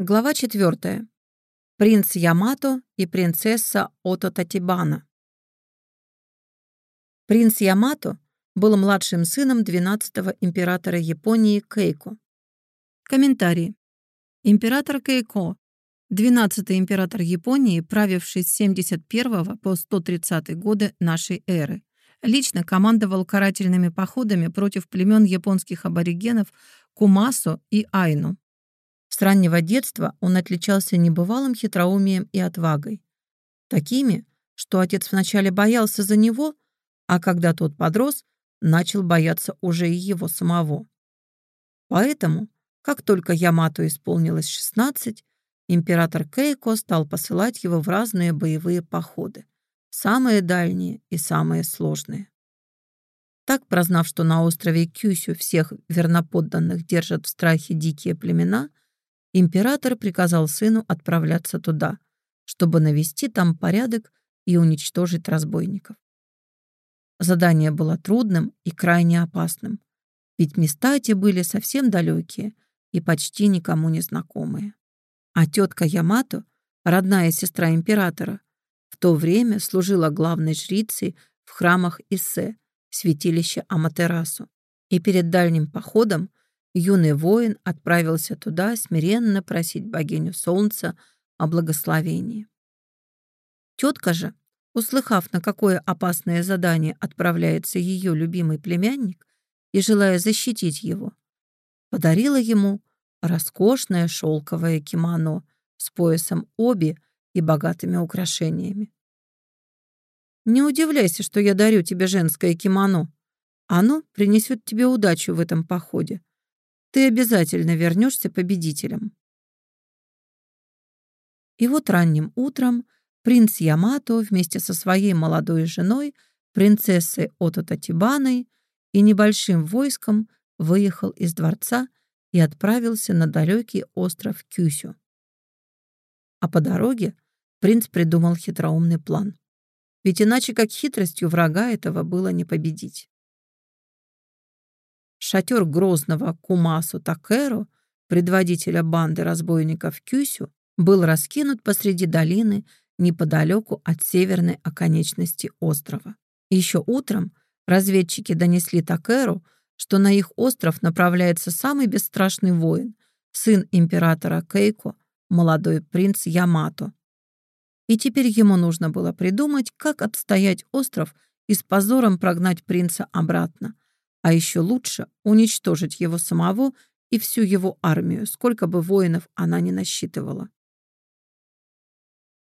Глава 4. Принц Ямато и принцесса Ото Татибана. Принц Ямато был младшим сыном 12-го императора Японии Кейко. Комментарий. Император Кейко, 12-й император Японии, правивший с 71 по 130 годы нашей эры, лично командовал карательными походами против племен японских аборигенов Кумасо и Айну. С раннего детства он отличался небывалым хитроумием и отвагой. Такими, что отец вначале боялся за него, а когда тот подрос, начал бояться уже и его самого. Поэтому, как только Ямато исполнилось 16, император Кейко стал посылать его в разные боевые походы, самые дальние и самые сложные. Так, прознав, что на острове Кюсю всех верноподданных держат в страхе дикие племена, император приказал сыну отправляться туда, чтобы навести там порядок и уничтожить разбойников. Задание было трудным и крайне опасным, ведь места эти были совсем далекие и почти никому не знакомые. А тетка Ямато, родная сестра императора, в то время служила главной жрицей в храмах Иссе, святилище Аматерасу, и перед дальним походом юный воин отправился туда смиренно просить богиню солнца о благословении. Тетка же, услыхав, на какое опасное задание отправляется ее любимый племянник, и желая защитить его, подарила ему роскошное шелковое кимоно с поясом оби и богатыми украшениями. «Не удивляйся, что я дарю тебе женское кимоно. Оно принесет тебе удачу в этом походе ты обязательно вернешься победителем. И вот ранним утром принц Ямато вместе со своей молодой женой, принцессой Ото Татибаной и небольшим войском выехал из дворца и отправился на далекий остров Кюсю. А по дороге принц придумал хитроумный план. Ведь иначе как хитростью врага этого было не победить. Шатер грозного Кумасу Такеру, предводителя банды разбойников Кюсю, был раскинут посреди долины неподалеку от северной оконечности острова. Еще утром разведчики донесли Такеру, что на их остров направляется самый бесстрашный воин, сын императора Кейко, молодой принц Ямато. И теперь ему нужно было придумать, как отстоять остров и с позором прогнать принца обратно, а еще лучше уничтожить его самого и всю его армию, сколько бы воинов она ни насчитывала.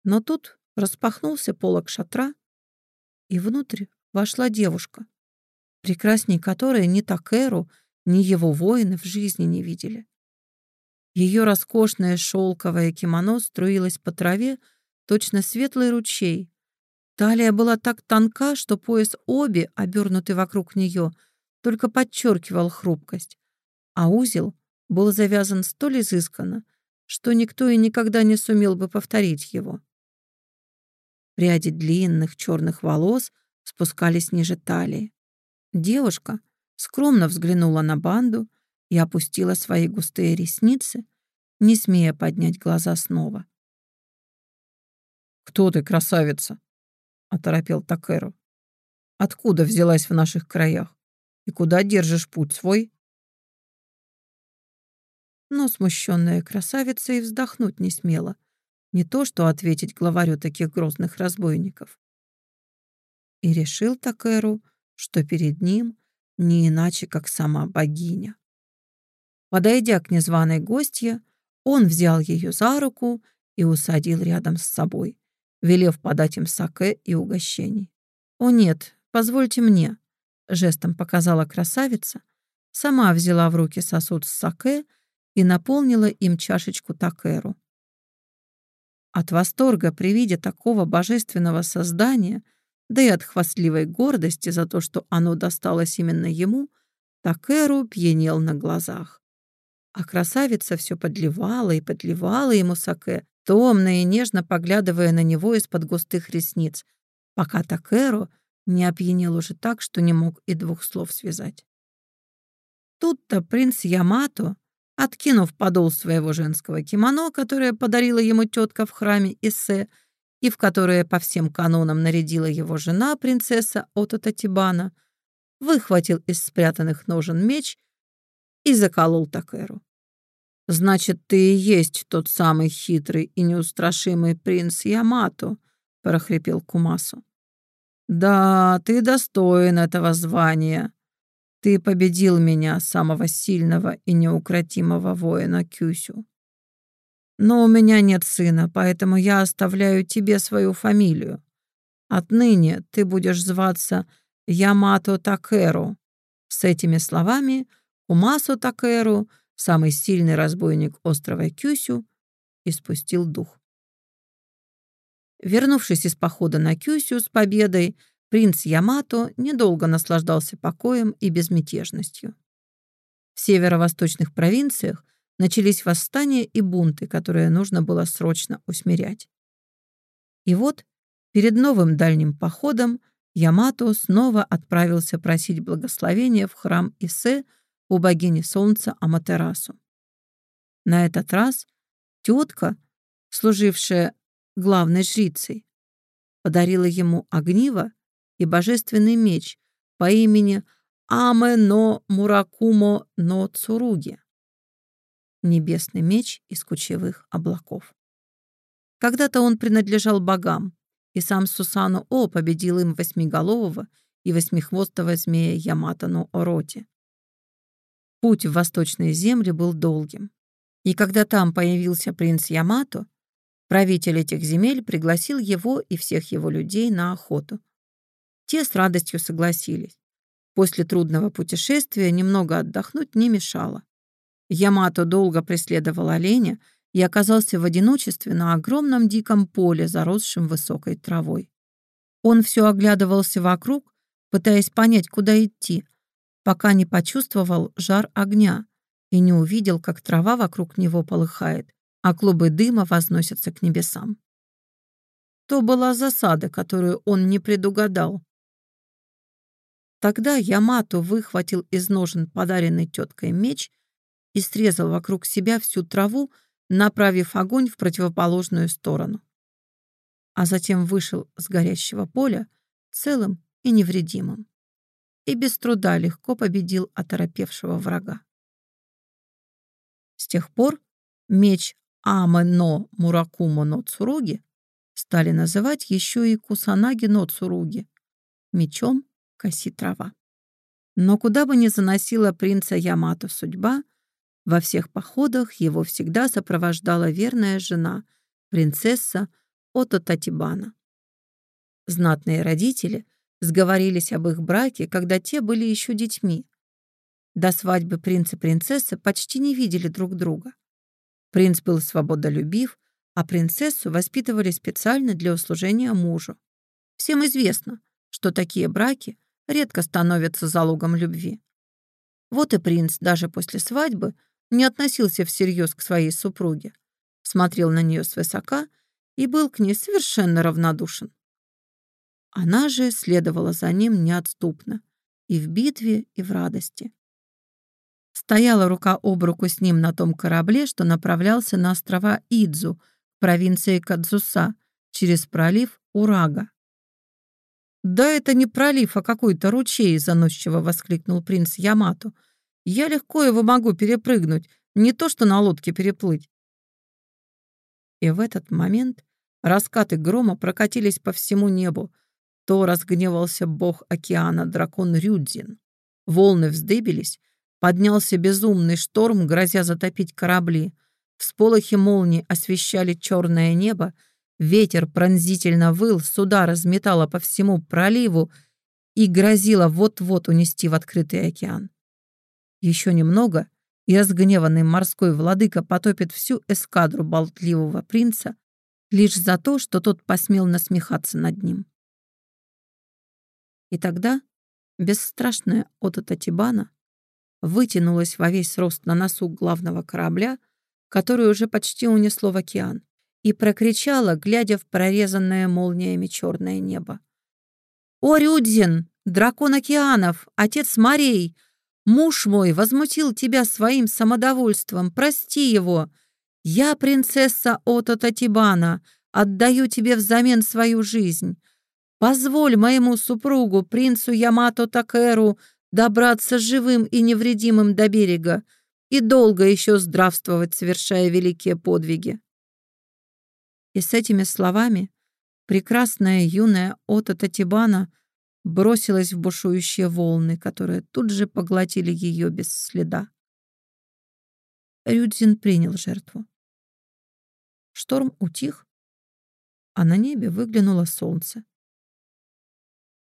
Но тут распахнулся полог шатра, и внутрь вошла девушка, прекрасней которой ни Такеру, ни его воины в жизни не видели. Ее роскошное шелковое кимоно струилось по траве, точно светлый ручей. Талия была так тонка, что пояс оби, обернутый вокруг нее, — только подчеркивал хрупкость, а узел был завязан столь изысканно, что никто и никогда не сумел бы повторить его. Пряди длинных черных волос спускались ниже талии. Девушка скромно взглянула на банду и опустила свои густые ресницы, не смея поднять глаза снова. «Кто ты, красавица?» — оторопел Такеру. «Откуда взялась в наших краях?» И куда держишь путь свой?» Но смущенная красавица и вздохнуть не смела. Не то, что ответить главарю таких грозных разбойников. И решил Такеру, что перед ним не иначе, как сама богиня. Подойдя к незваной гостье, он взял ее за руку и усадил рядом с собой, велев подать им саке и угощений. «О нет, позвольте мне», жестом показала красавица, сама взяла в руки сосуд с саке и наполнила им чашечку такеру. От восторга при виде такого божественного создания, да и от хвастливой гордости за то, что оно досталось именно ему, Такеру пьянел на глазах. А красавица все подливала и подливала ему саке, томно и нежно поглядывая на него из-под густых ресниц, пока Такеру не опьянел уже так, что не мог и двух слов связать. Тут-то принц Ямато, Откинув подол своего женского кимоно, которое подарила ему тетка в храме Иссе, и в которое по всем канонам нарядила его жена, принцесса Отота Тибана, выхватил из спрятанных ножен меч и заколол Такеру. «Значит, ты и есть тот самый хитрый и неустрашимый принц Ямато», — прохрипел Кумасу. «Да, ты достоин этого звания. Ты победил меня, самого сильного и неукротимого воина Кюсю. Но у меня нет сына, поэтому я оставляю тебе свою фамилию. Отныне ты будешь зваться Ямато Такеру». С этими словами Кумасу Такеру, самый сильный разбойник острова Кюсю, испустил дух. Вернувшись из похода на Кюсю с победой, принц Ямато недолго наслаждался покоем и безмятежностью. В северо-восточных провинциях начались восстания и бунты, которые нужно было срочно усмирять. И вот перед новым дальним походом Ямато снова отправился просить благословения в храм Исе у богини солнца Аматерасу. На этот раз тетка, служившая главной жрицей, подарила ему огниво и божественный меч по имени Аме но Муракумо но Цуруги. Небесный меч из кучевых облаков. Когда-то он принадлежал богам, и сам Сусану О победил им восьмиголового и восьмихвостого змея Ямато но Ороти. Путь в восточные земли был долгим. И когда там появился принц Ямато, Правитель этих земель пригласил его и всех его людей на охоту. Те с радостью согласились. После трудного путешествия немного отдохнуть не мешало. Ямато долго преследовал оленя и оказался в одиночестве на огромном диком поле, заросшем высокой травой. Он все оглядывался вокруг, пытаясь понять, куда идти, пока не почувствовал жар огня и не увидел, как трава вокруг него полыхает, а клубы дыма возносятся к небесам. То была засада, которую он не предугадал. Тогда Ямато выхватил из ножен подаренный теткой меч и срезал вокруг себя всю траву, направив огонь в противоположную сторону. А затем вышел с горящего поля целым и невредимым и без труда легко победил оторопевшего врага. С тех пор меч Аме но Муракумо но Цуруги стали называть еще и Кусанаги но Цуруги, мечом коси трава. Но куда бы ни заносила принца Ямато судьба, во всех походах его всегда сопровождала верная жена, принцесса Ото Татибана. Знатные родители сговорились об их браке, когда те были еще детьми. До свадьбы принц и принцесса почти не видели друг друга. Принц был свободолюбив, а принцессу воспитывали специально для услужения мужу. Всем известно, что такие браки редко становятся залогом любви. Вот и принц даже после свадьбы не относился всерьез к своей супруге, смотрел на нее свысока и был к ней совершенно равнодушен. Она же следовала за ним неотступно и в битве, и в радости стояла рука об руку с ним на том корабле, что направлялся на острова Идзу, провинции Кадзуса, через пролив Урага. «Да это не пролив, а какой-то ручей», — заносчиво воскликнул принц Ямато. «Я легко его могу перепрыгнуть, не то что на лодке переплыть». И в этот момент раскаты грома прокатились по всему небу. То разгневался бог океана, дракон Рюдзин. Волны вздыбились, Поднялся безумный шторм, грозя затопить корабли. Всполохи молний освещали черное небо, ветер пронзительно выл, суда разметало по всему проливу и грозило вот-вот унести в открытый океан. Еще немного, и разгневанный морской владыка потопит всю эскадру болтливого принца лишь за то, что тот посмел насмехаться над ним. И тогда бесстрашная Ота Татибана вытянулась во весь рост на носу главного корабля, который уже почти унесло в океан, и прокричала, глядя в прорезанное молниями черное небо. «О, Рюдзин! Дракон океанов! Отец морей! Муж мой возмутил тебя своим самодовольством, прости его. Я принцесса Ото Татибана, отдаю тебе взамен свою жизнь. Позволь моему супругу, принцу Ямато Такеру, добраться живым и невредимым до берега и долго еще здравствовать, совершая великие подвиги. И с этими словами прекрасная юная Ота Татибана бросилась в бушующие волны, которые тут же поглотили ее без следа. Рюдзин принял жертву. Шторм утих, а на небе выглянуло солнце.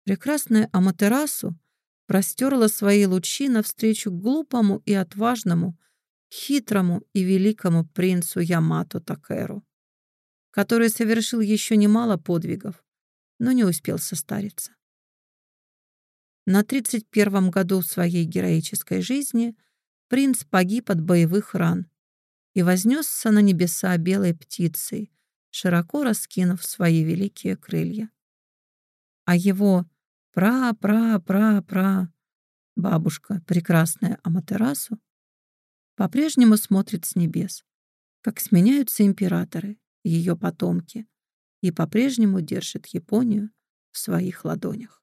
Прекрасная Аматерасу простерла свои лучи навстречу глупому и отважному, хитрому и великому принцу Ямато Такеру, который совершил еще немало подвигов, но не успел состариться. На 31-м году своей героической жизни принц погиб от боевых ран и вознесся на небеса белой птицей, широко раскинув свои великие крылья. А его пра-пра-пра-пра бабушка, прекрасная Аматерасу, по-прежнему смотрит с небес, как сменяются императоры, ее потомки, и по-прежнему держит Японию в своих ладонях.